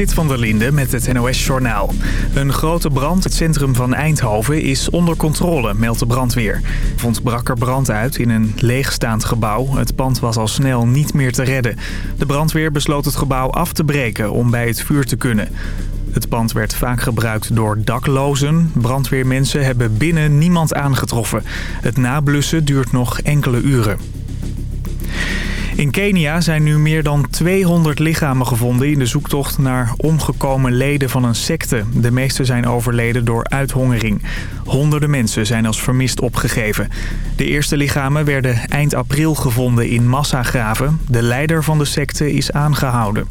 Zit van der Linde met het NOS-journaal. Een grote brand het centrum van Eindhoven is onder controle, meldt de brandweer. Vond brak er brand uit in een leegstaand gebouw. Het pand was al snel niet meer te redden. De brandweer besloot het gebouw af te breken om bij het vuur te kunnen. Het pand werd vaak gebruikt door daklozen. Brandweermensen hebben binnen niemand aangetroffen. Het nablussen duurt nog enkele uren. In Kenia zijn nu meer dan 200 lichamen gevonden in de zoektocht naar omgekomen leden van een secte. De meeste zijn overleden door uithongering. Honderden mensen zijn als vermist opgegeven. De eerste lichamen werden eind april gevonden in massagraven. De leider van de secte is aangehouden.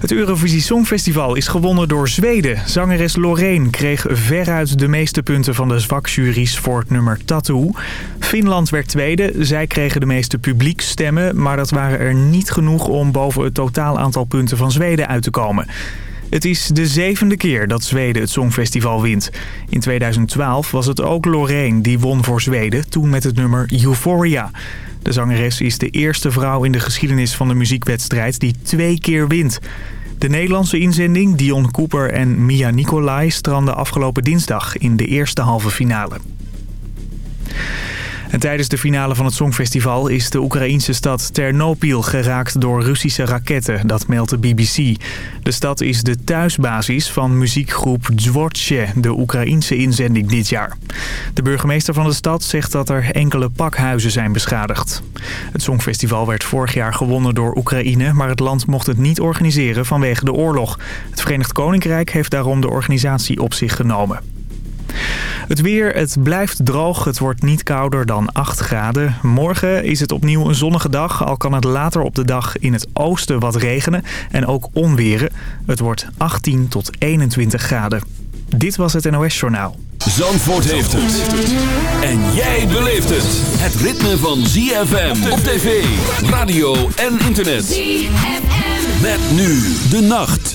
Het Eurovisie Songfestival is gewonnen door Zweden. Zangeres Loreen kreeg veruit de meeste punten van de zwakjuries voor het nummer Tattoo. Finland werd tweede. Zij kregen de meeste publiekstemmen, maar dat waren er niet genoeg om boven het totaal aantal punten van Zweden uit te komen. Het is de zevende keer dat Zweden het Songfestival wint. In 2012 was het ook Loreen die won voor Zweden, toen met het nummer Euphoria. De zangeres is de eerste vrouw in de geschiedenis van de muziekwedstrijd die twee keer wint. De Nederlandse inzending Dion Cooper en Mia Nicolai stranden afgelopen dinsdag in de eerste halve finale. En tijdens de finale van het Songfestival is de Oekraïense stad Ternopil geraakt door Russische raketten, dat meldt de BBC. De stad is de thuisbasis van muziekgroep Dvortje, de Oekraïense inzending dit jaar. De burgemeester van de stad zegt dat er enkele pakhuizen zijn beschadigd. Het Songfestival werd vorig jaar gewonnen door Oekraïne, maar het land mocht het niet organiseren vanwege de oorlog. Het Verenigd Koninkrijk heeft daarom de organisatie op zich genomen. Het weer, het blijft droog. Het wordt niet kouder dan 8 graden. Morgen is het opnieuw een zonnige dag. Al kan het later op de dag in het oosten wat regenen. En ook onweren. Het wordt 18 tot 21 graden. Dit was het NOS Journaal. Zandvoort heeft het. En jij beleeft het. Het ritme van ZFM op tv, radio en internet. ZFM. Met nu de nacht.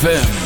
ZFM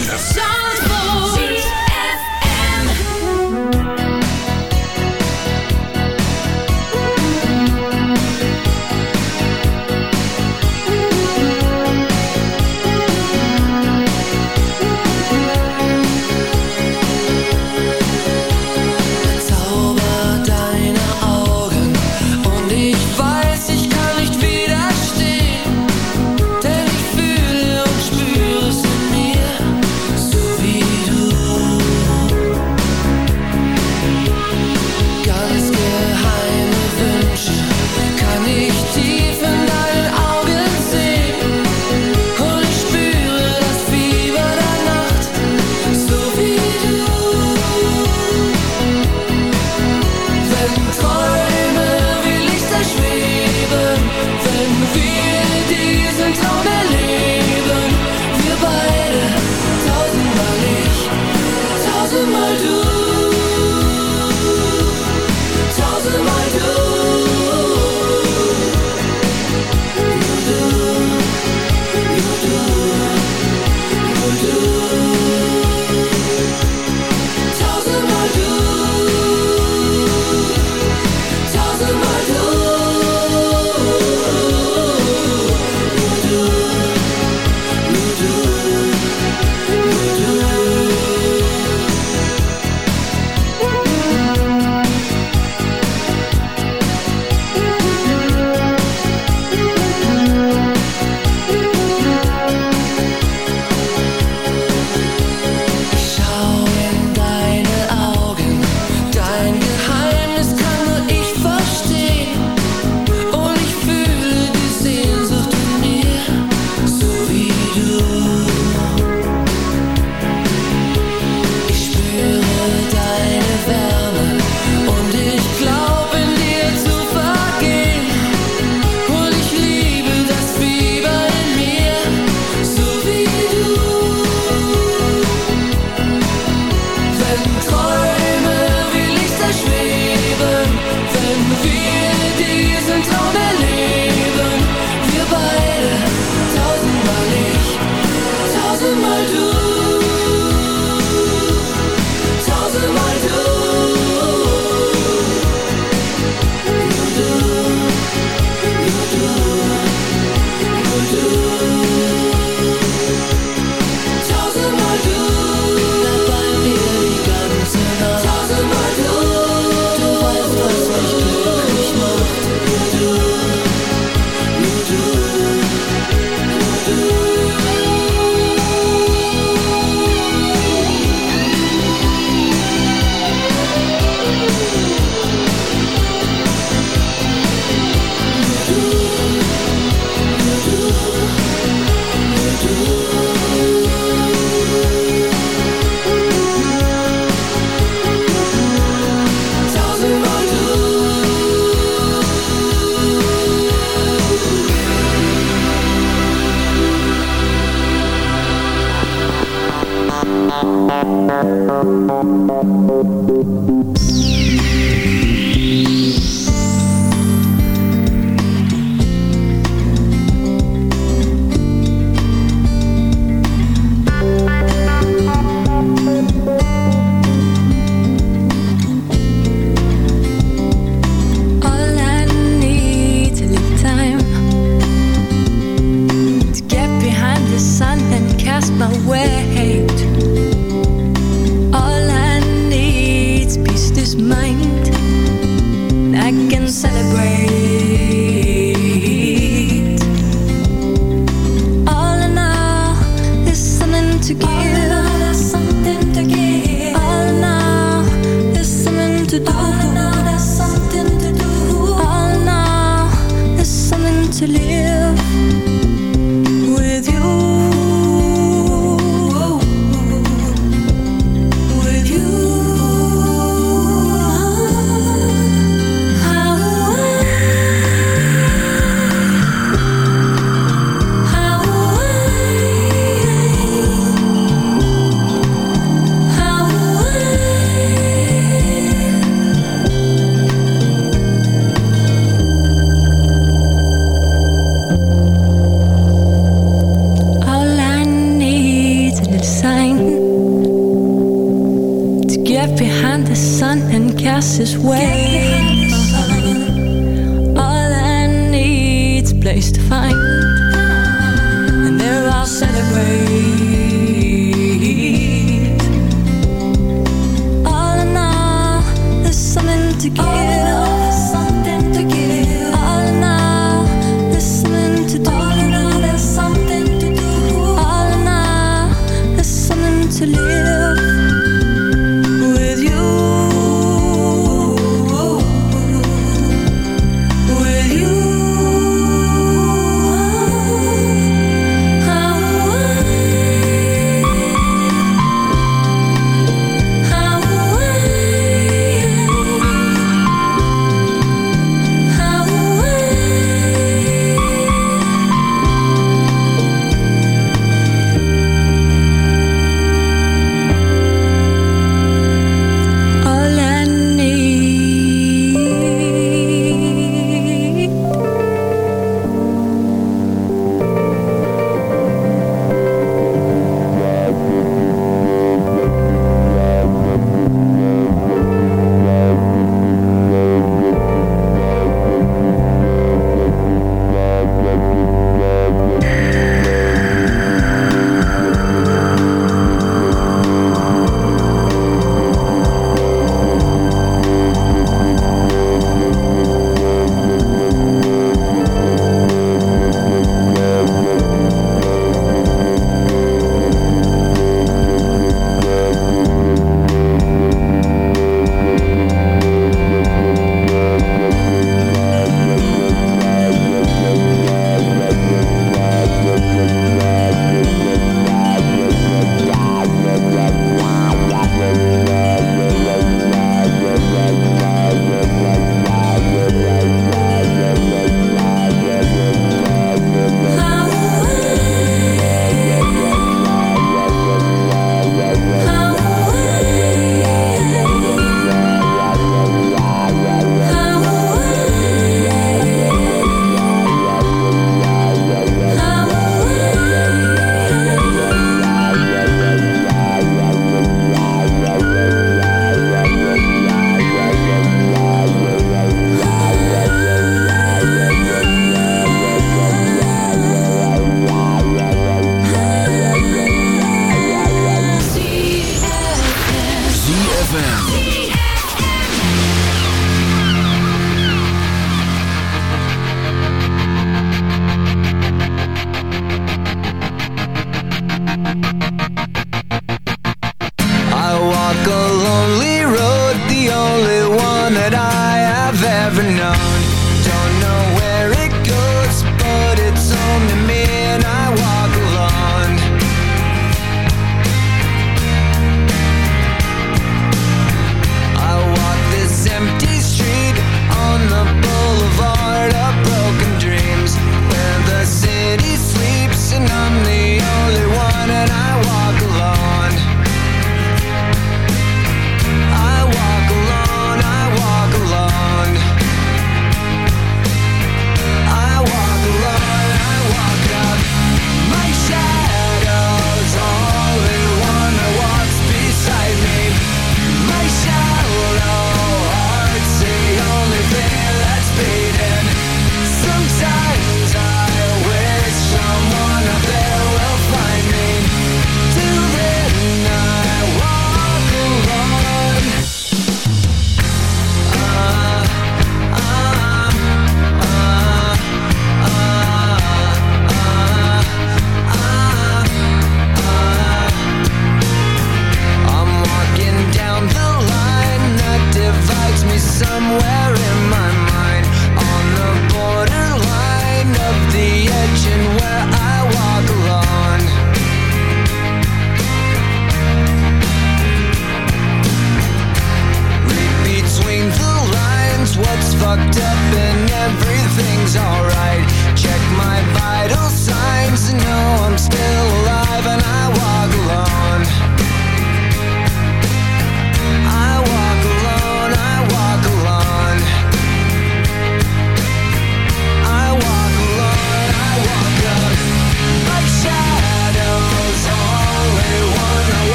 眷恋。I've ever known. Don't know where it goes But it's only me and I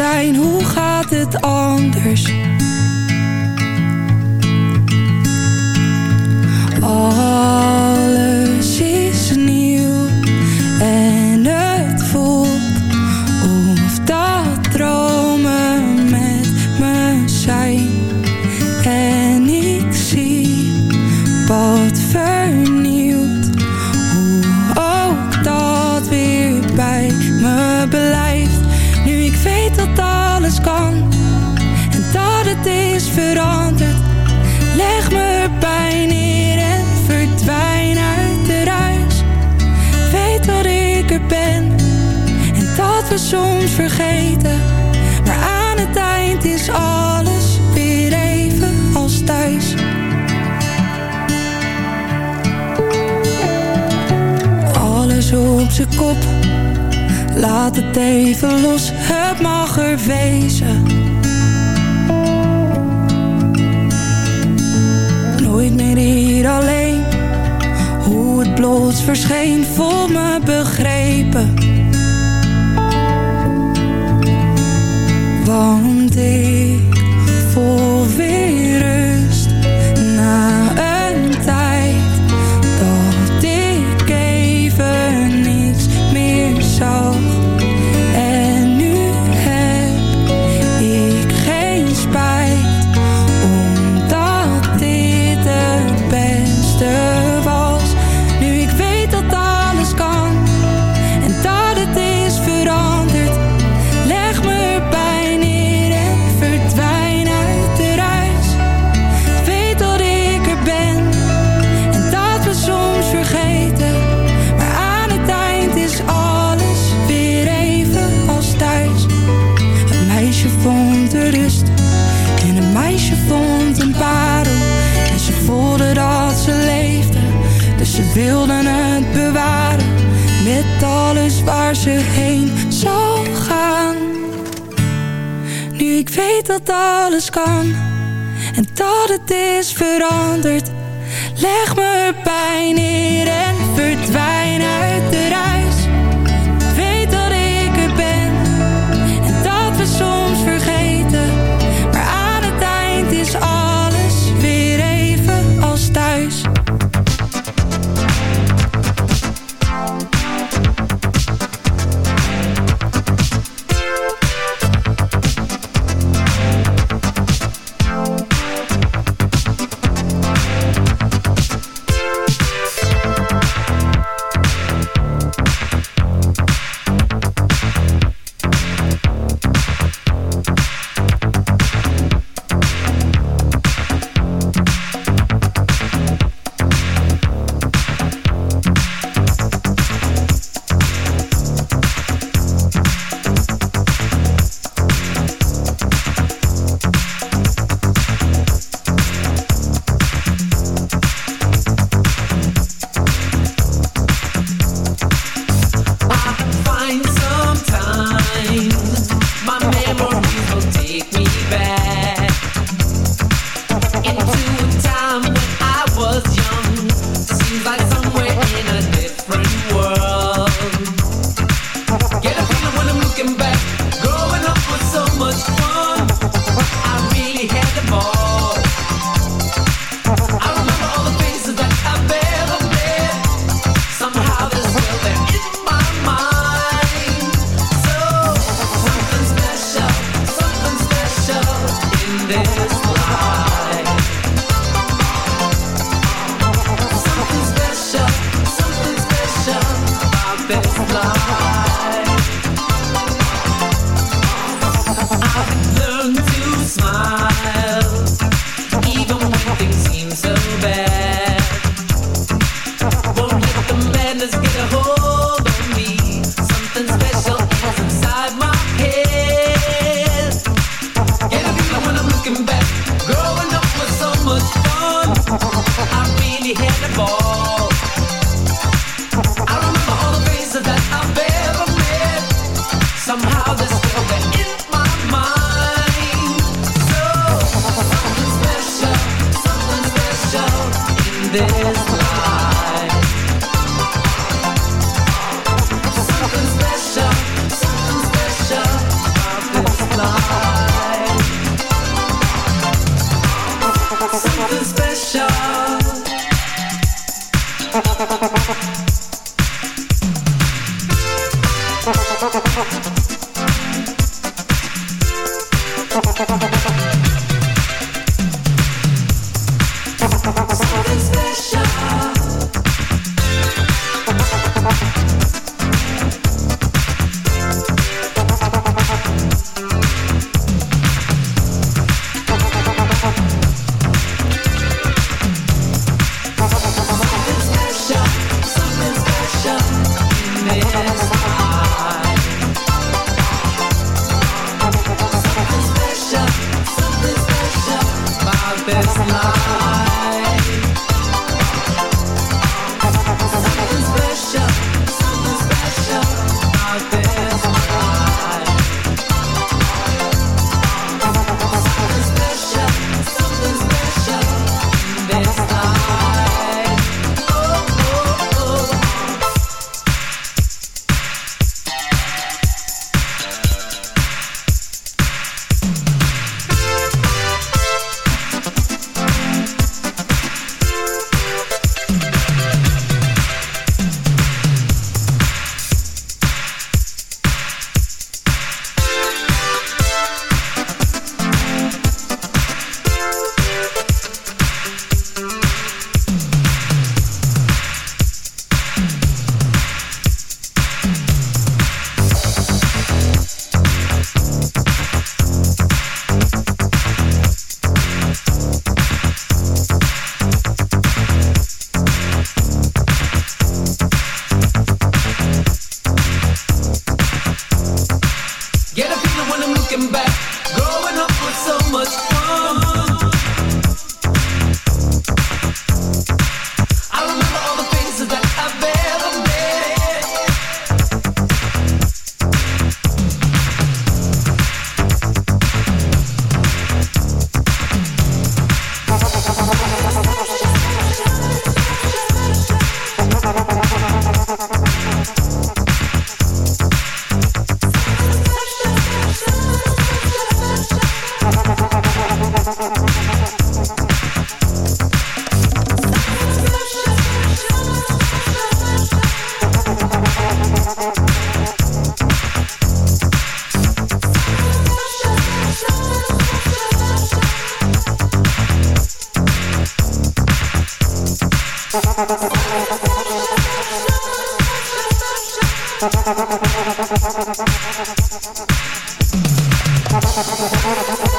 zijn. Hoe veranderd. Leg me pijn neer en verdwijn uit de ruis. Weet dat ik er ben en dat we soms vergeten. Maar aan het eind is alles weer even als thuis. Alles op zijn kop, laat het even los, het mag er wezen. nooit meer hier alleen. Hoe het plots verscheen voor me begrepen. Want ik voel weer. alles kan en dat het is veranderd. Leg me pijn in.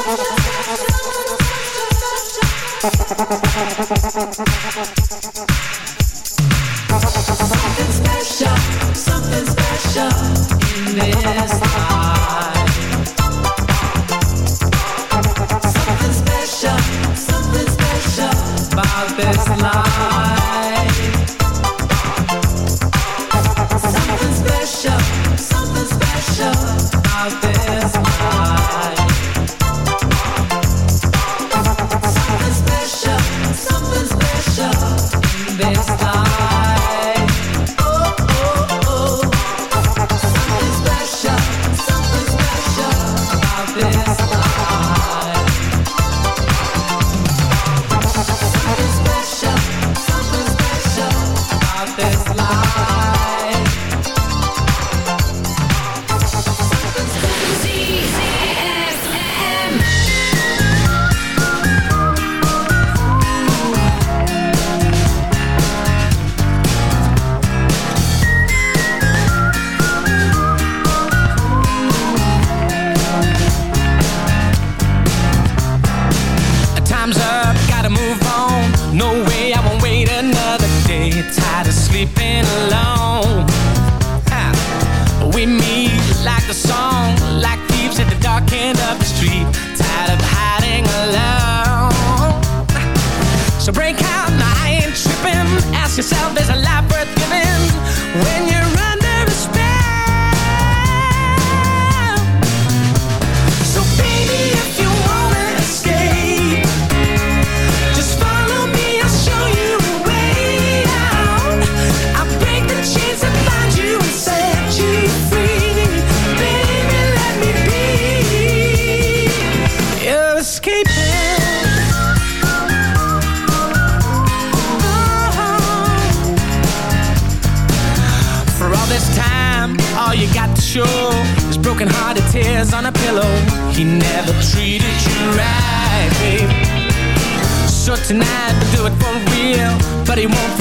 Something special, something special in this life. they want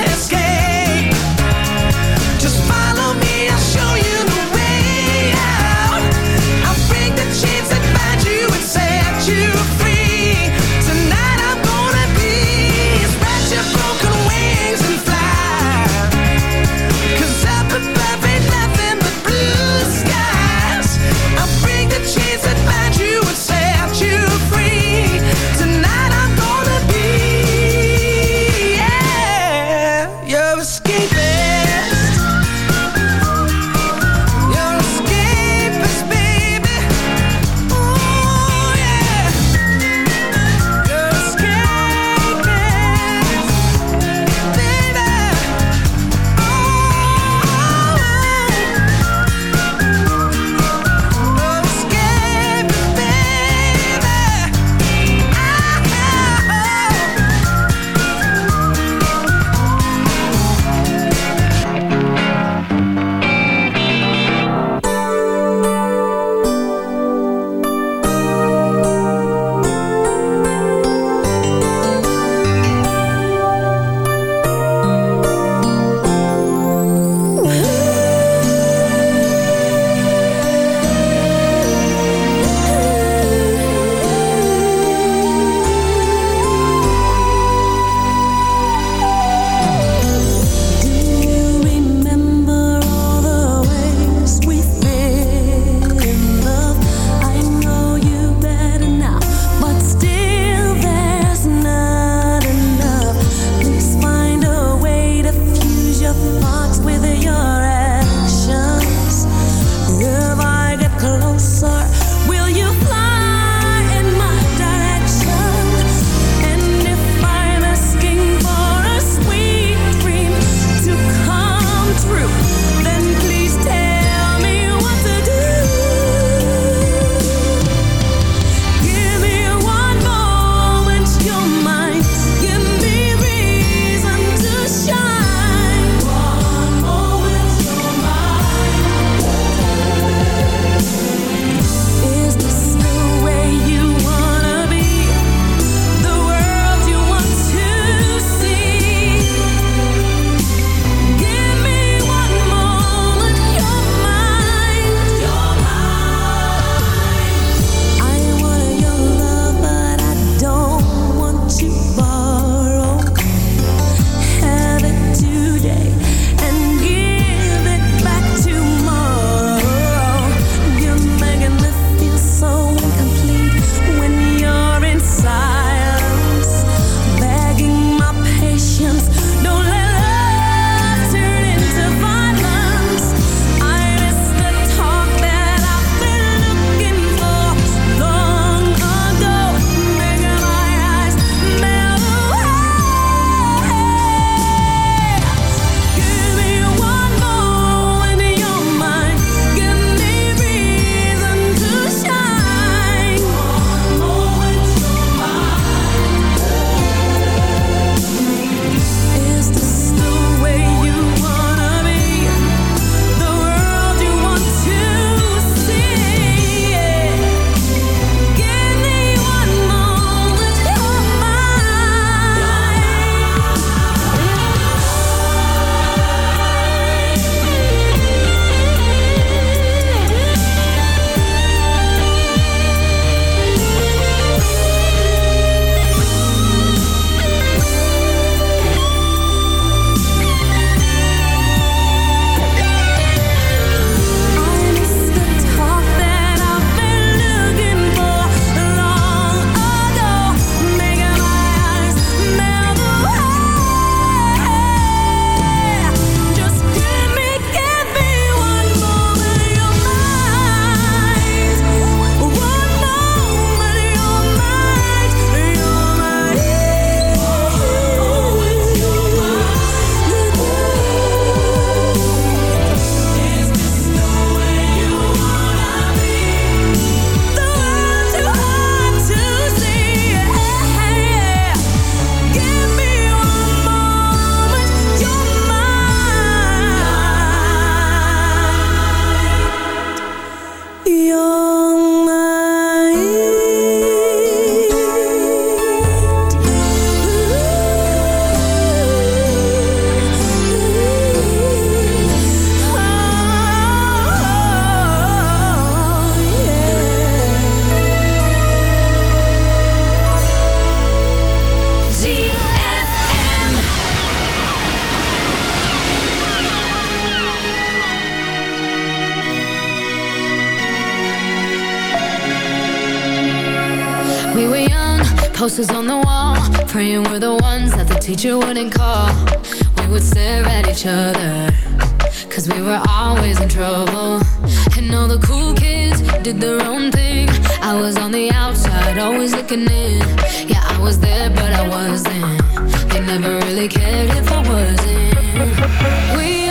really cared if I wasn't. We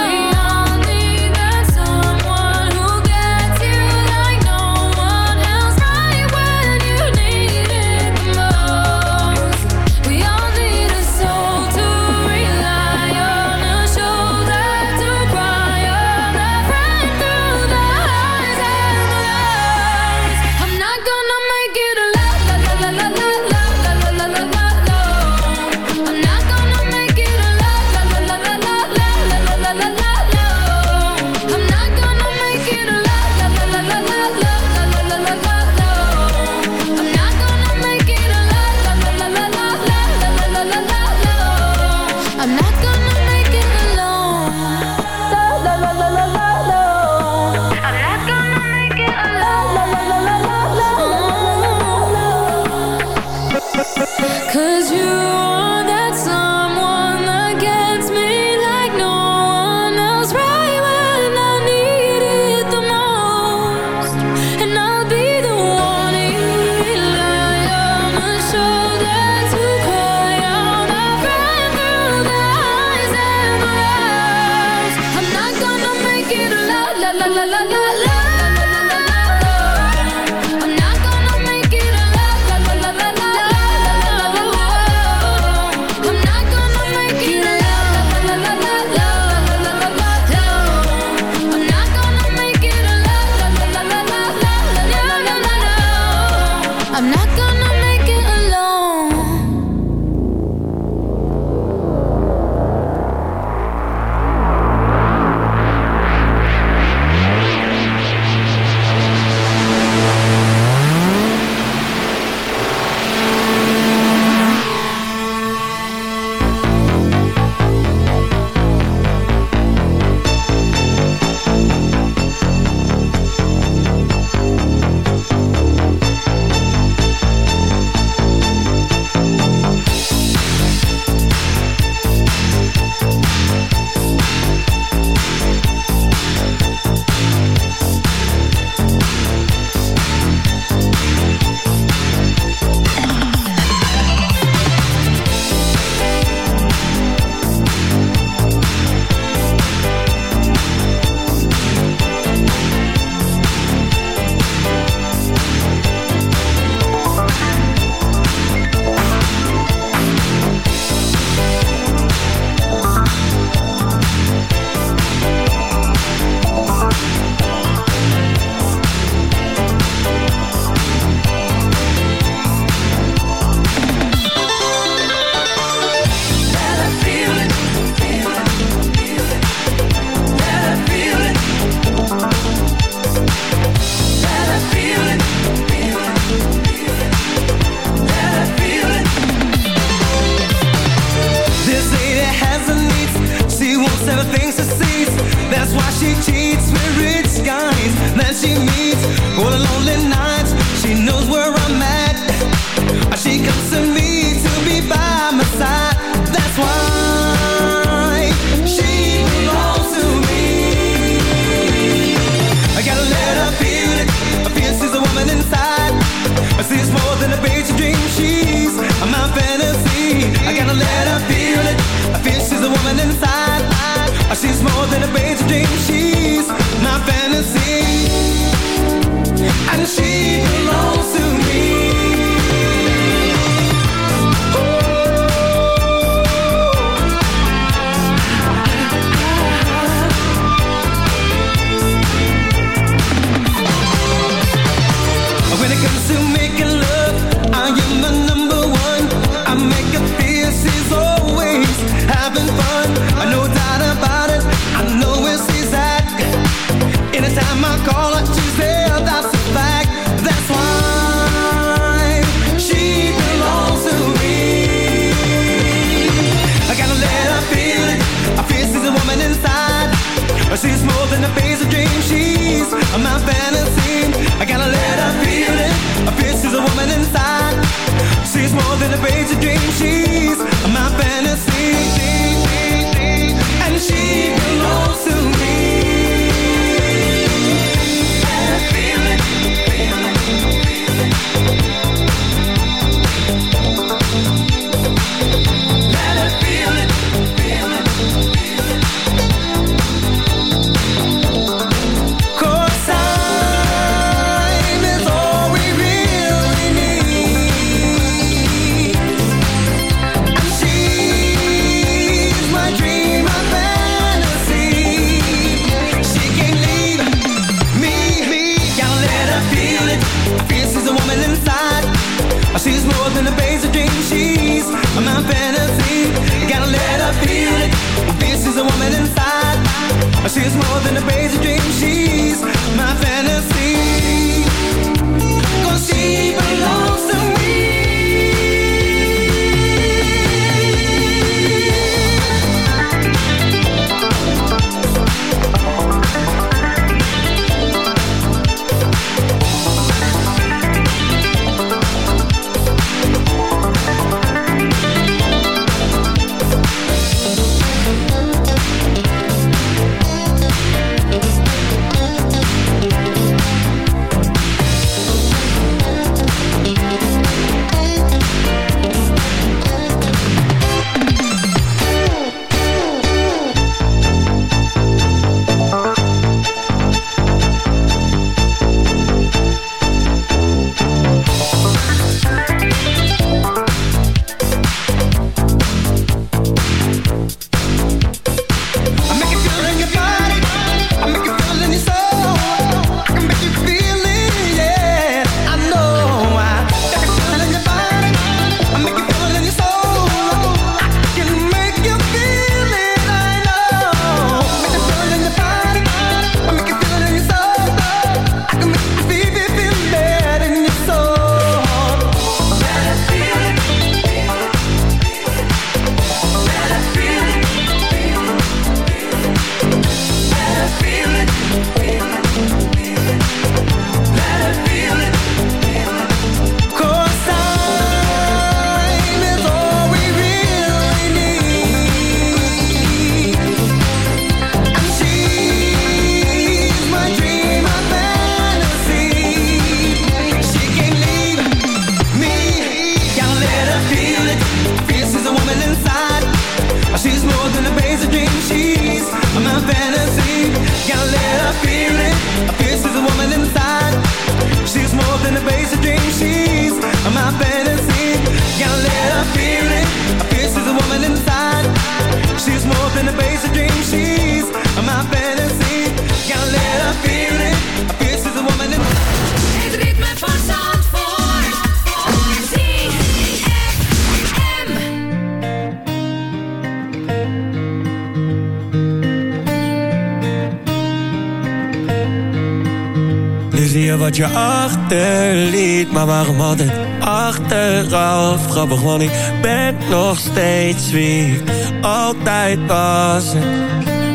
altijd achteraf grappig, want ik ben nog steeds wie altijd was.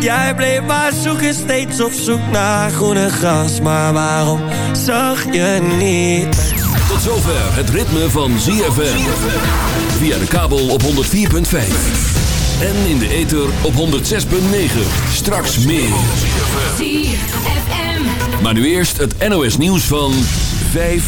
Jij bleef maar zoeken, steeds op zoek naar groene gras. Maar waarom zag je niet? Tot zover het ritme van ZFM. Via de kabel op 104.5. En in de ether op 106.9. Straks meer. ZFM. Maar nu eerst het NOS nieuws van 5.